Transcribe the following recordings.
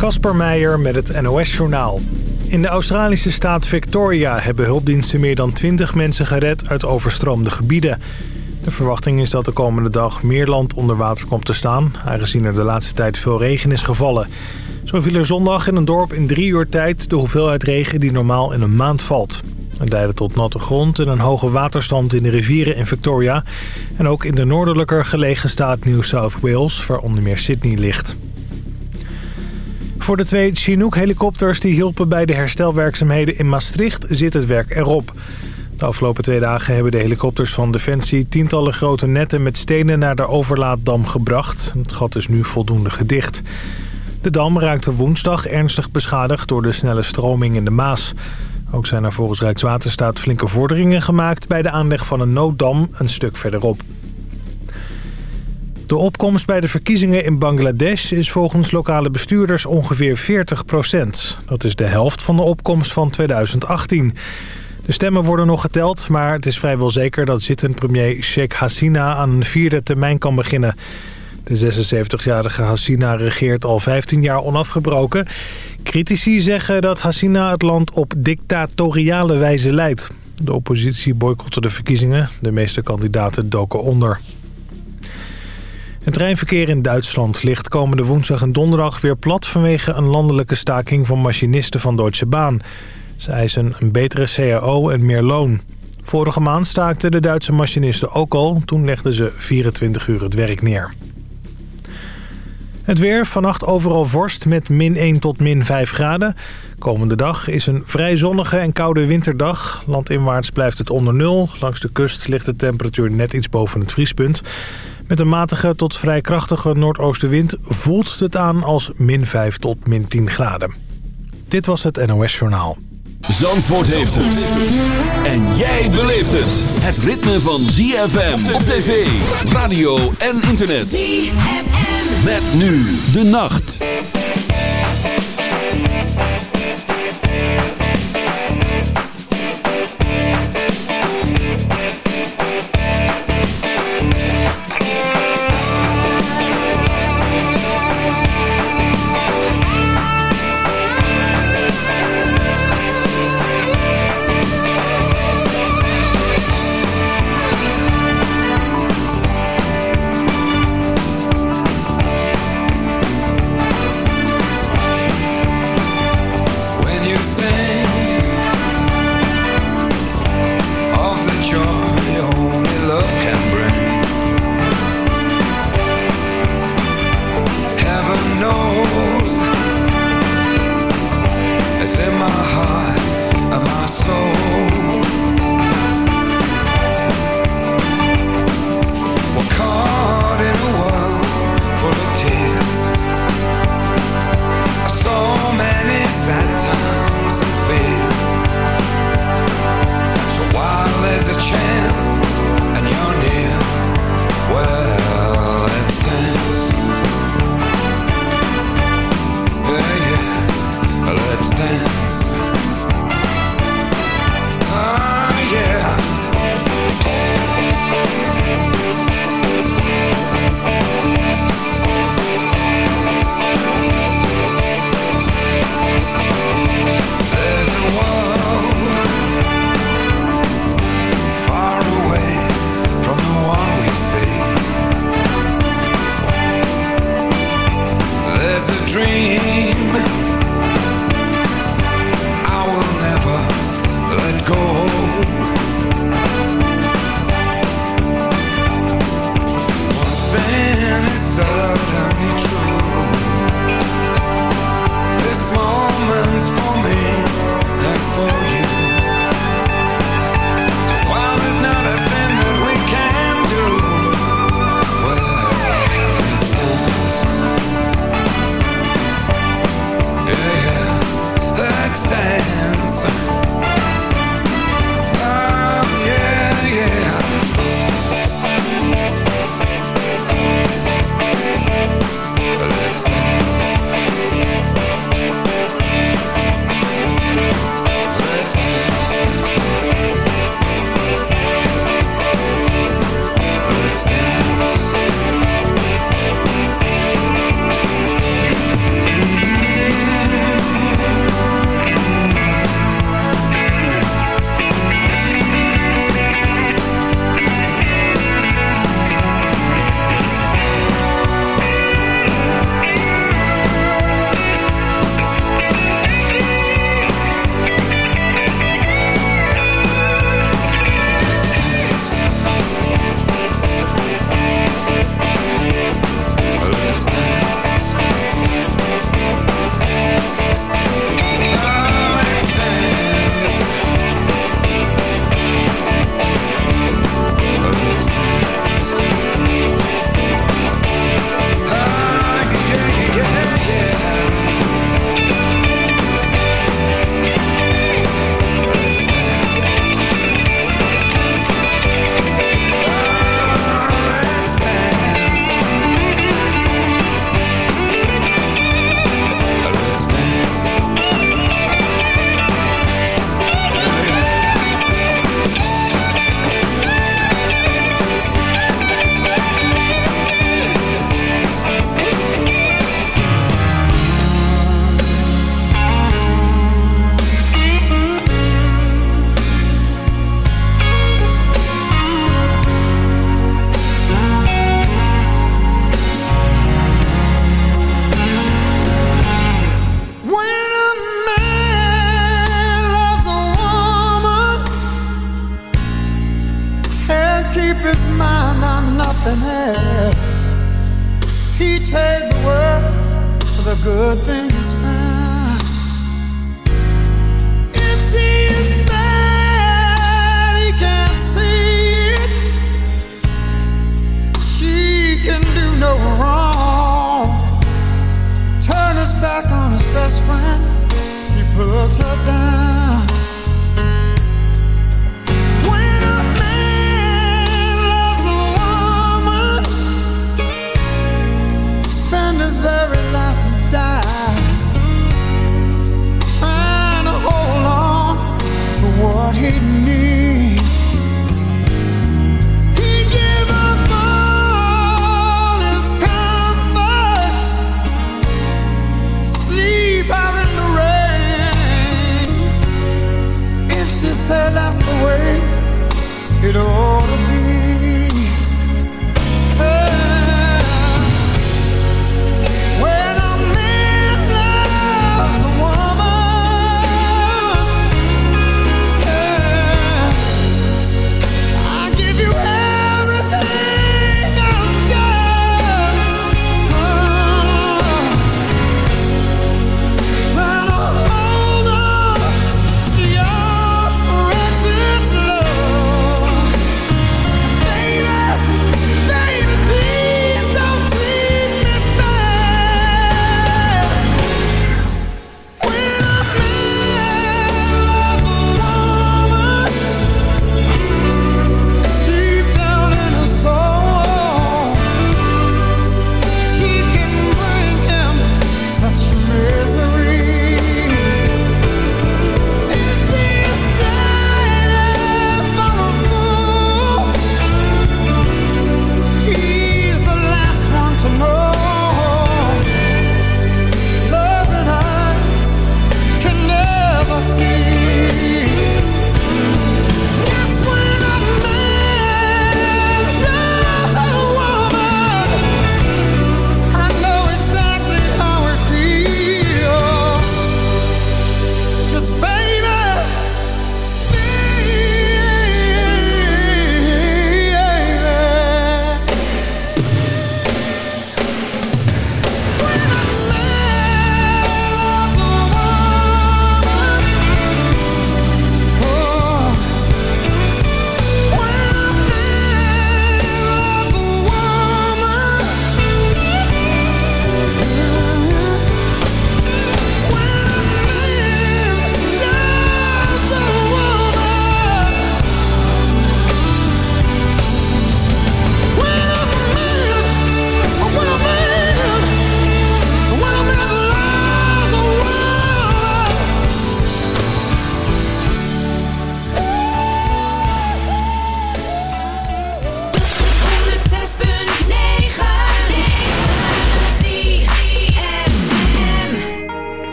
Kasper Meijer met het NOS-journaal. In de Australische staat Victoria hebben hulpdiensten meer dan 20 mensen gered uit overstroomde gebieden. De verwachting is dat de komende dag meer land onder water komt te staan... aangezien er de laatste tijd veel regen is gevallen. Zo viel er zondag in een dorp in drie uur tijd de hoeveelheid regen die normaal in een maand valt. Het leidde tot natte grond en een hoge waterstand in de rivieren in Victoria... en ook in de noordelijker gelegen staat New South Wales, waar onder meer Sydney ligt. Voor de twee Chinook-helikopters die hielpen bij de herstelwerkzaamheden in Maastricht zit het werk erop. De afgelopen twee dagen hebben de helikopters van Defensie tientallen grote netten met stenen naar de overlaaddam gebracht. Het gat is nu voldoende gedicht. De dam raakte woensdag ernstig beschadigd door de snelle stroming in de Maas. Ook zijn er volgens Rijkswaterstaat flinke vorderingen gemaakt bij de aanleg van een nooddam een stuk verderop. De opkomst bij de verkiezingen in Bangladesh is volgens lokale bestuurders ongeveer 40% Dat is de helft van de opkomst van 2018. De stemmen worden nog geteld, maar het is vrijwel zeker dat zittend premier Sheikh Hasina aan een vierde termijn kan beginnen. De 76-jarige Hasina regeert al 15 jaar onafgebroken. Critici zeggen dat Hasina het land op dictatoriale wijze leidt. De oppositie boycotte de verkiezingen. De meeste kandidaten doken onder. Het treinverkeer in Duitsland ligt komende woensdag en donderdag weer plat... vanwege een landelijke staking van machinisten van Deutsche Bahn. Ze eisen een betere CAO en meer loon. Vorige maand staakten de Duitse machinisten ook al. Toen legden ze 24 uur het werk neer. Het weer, vannacht overal vorst met min 1 tot min 5 graden. Komende dag is een vrij zonnige en koude winterdag. Landinwaarts blijft het onder nul. Langs de kust ligt de temperatuur net iets boven het vriespunt. Met een matige tot vrij krachtige noordoostenwind voelt het aan als min 5 tot min 10 graden. Dit was het NOS Journaal. Zandvoort heeft het. En jij beleeft het. Het ritme van ZFM op tv, radio en internet. ZFM. Met nu de nacht.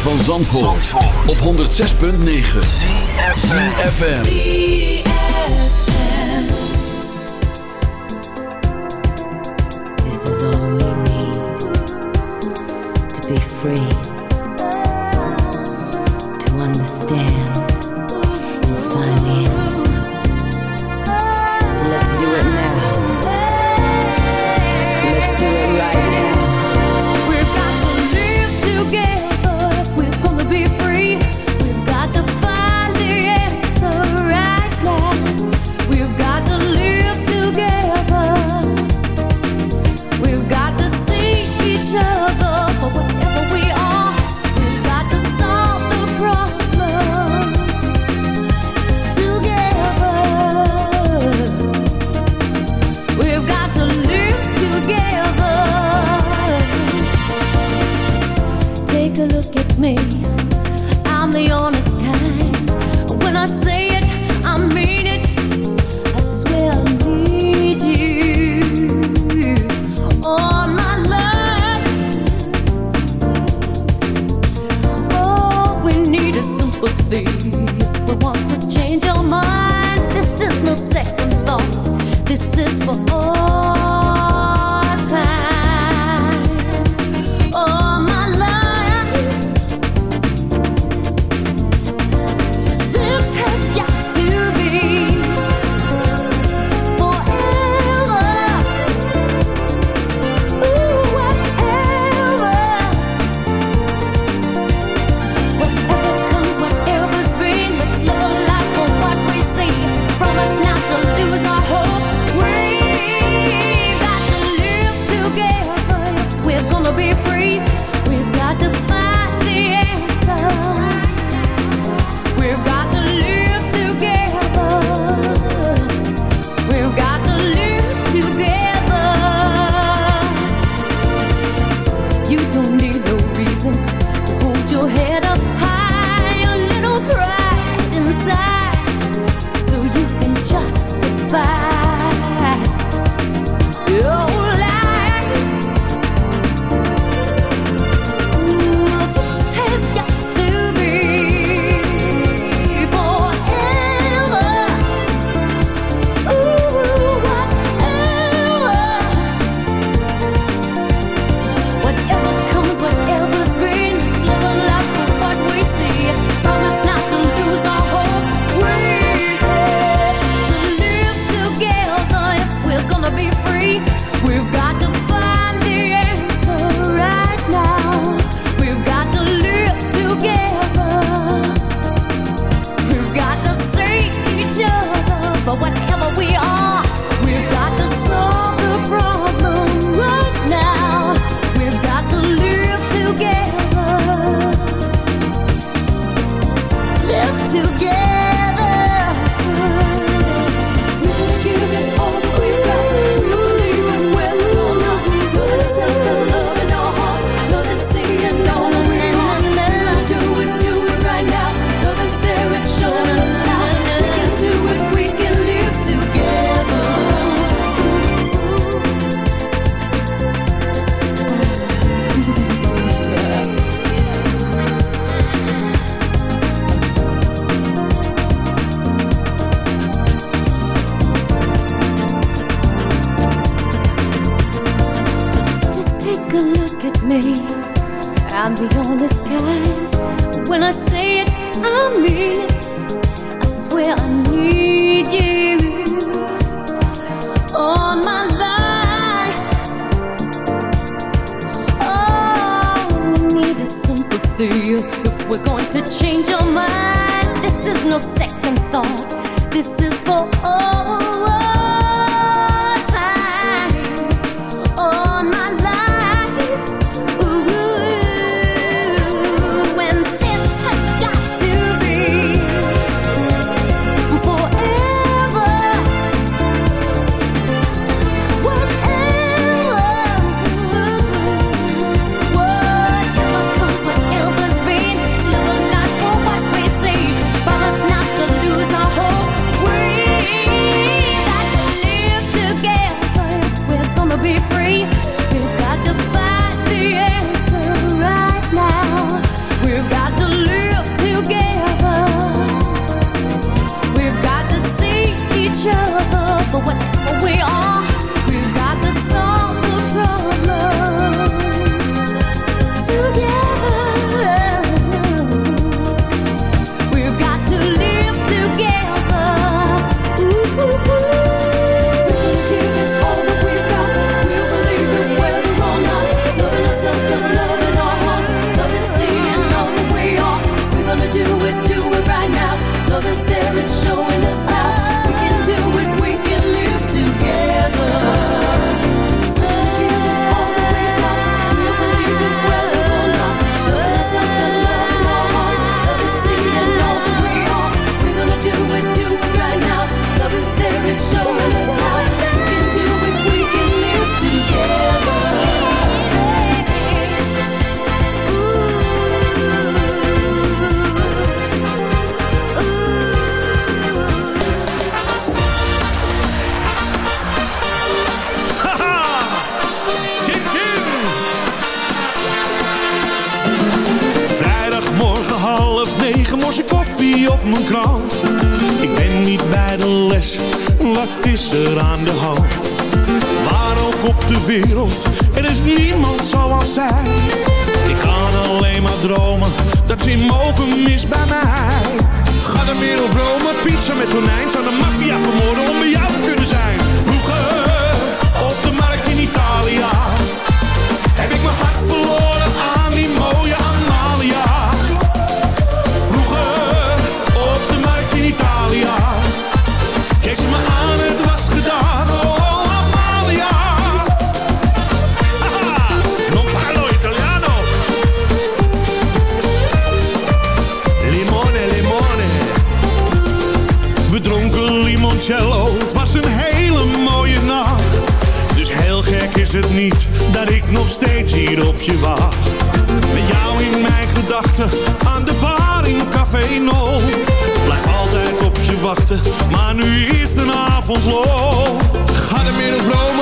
van Zandvoort, Zandvoort. op 106.9 CFFM This is all we need To be free.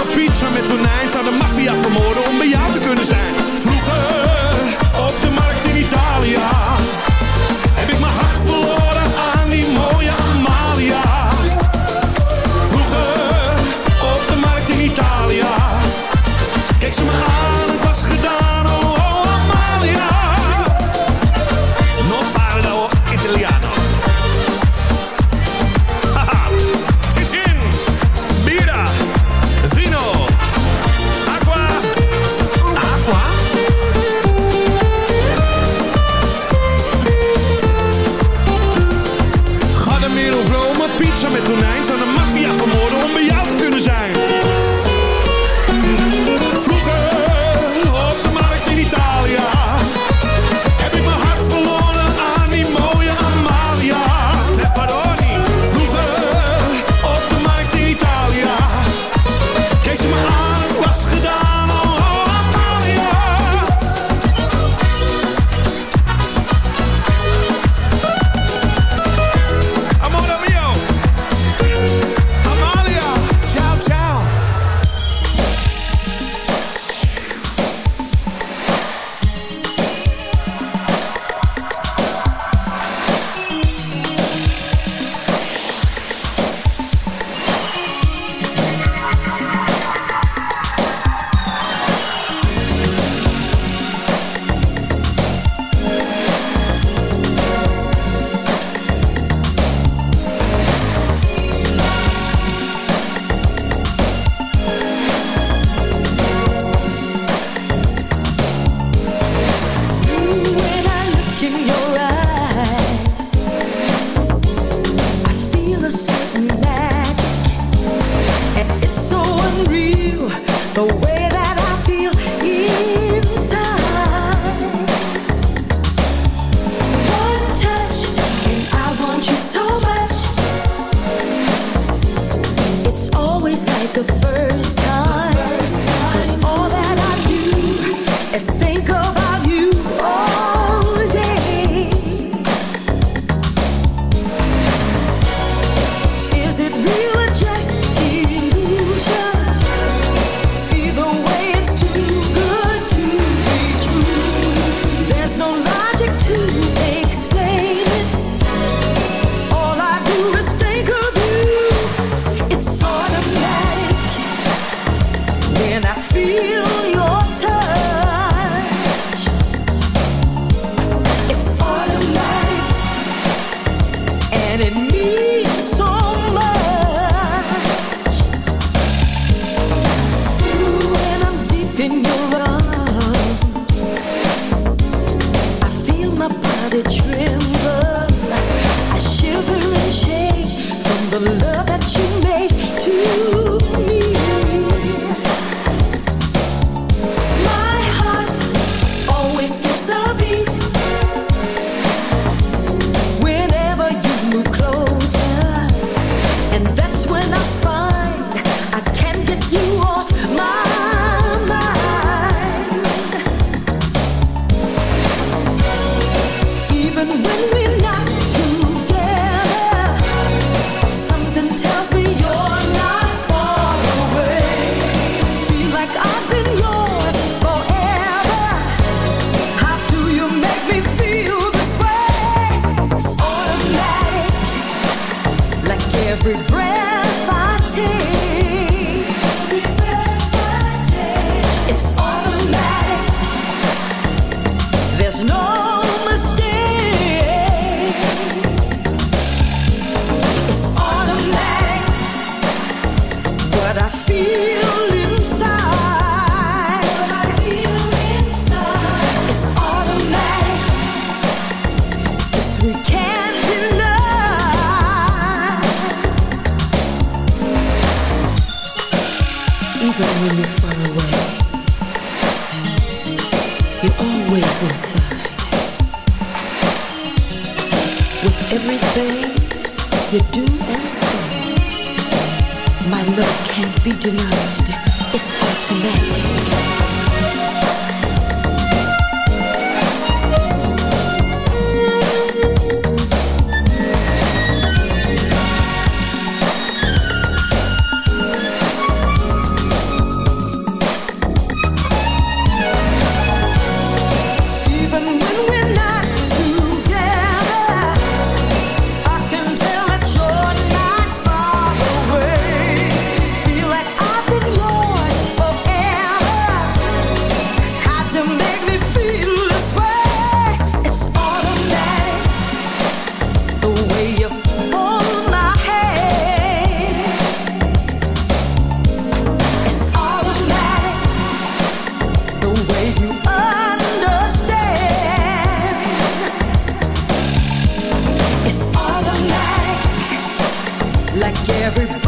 pizza met tonijn Zou de maffia vermoorden om bij jou te kunnen zijn. like everybody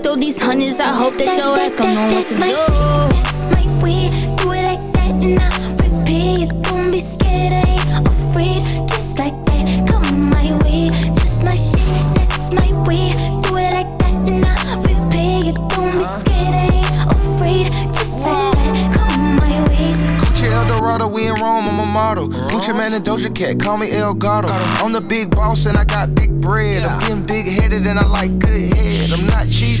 100 when I throw these hundreds. I hope that your ass gon' know what that's my do. That's my way. Do it like that and I repeat. Don't be scared, I ain't afraid. Just like that, come my way. That's my shit. That's my way. Do it like that and I repeat. Don't be scared, I ain't afraid. Just like that, come my way. Gucci Eldorado, we in Rome, I'm a model. Gucci Man and Doja Cat, call me El Gato. I'm the big boss and I got big bread. I'm getting big headed and I like good head. I'm not cheap,